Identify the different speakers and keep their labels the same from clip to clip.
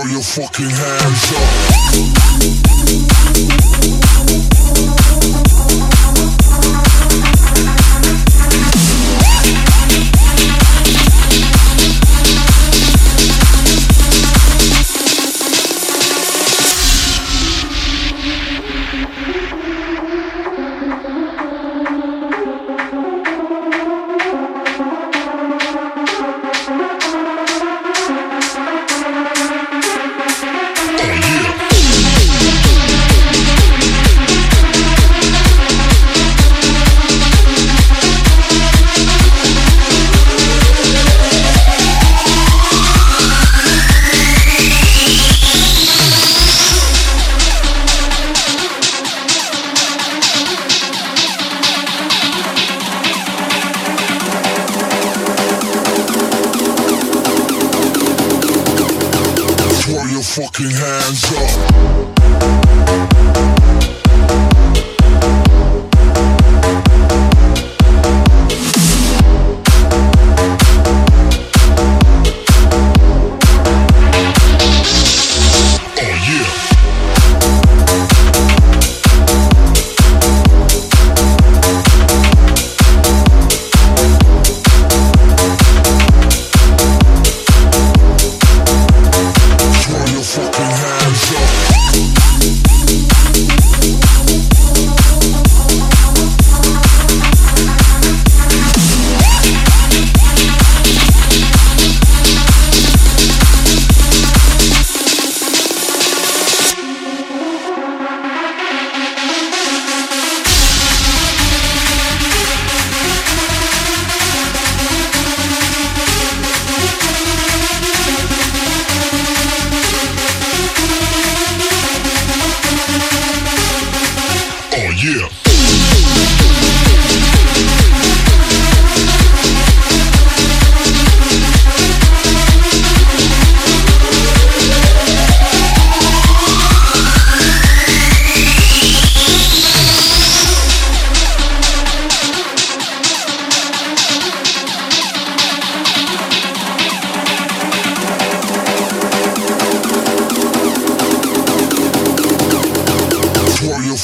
Speaker 1: Throw your fucking hands up. Fucking hands up.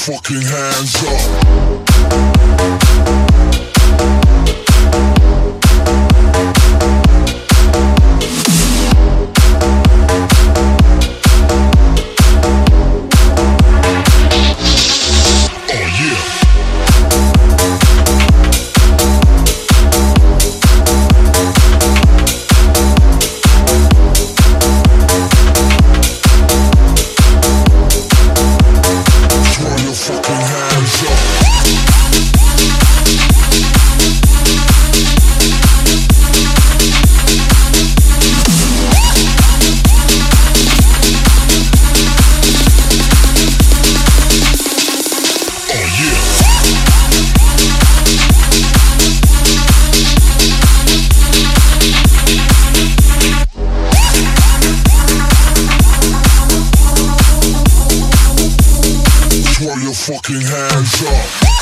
Speaker 1: Fucking hands up. Your fucking hands up.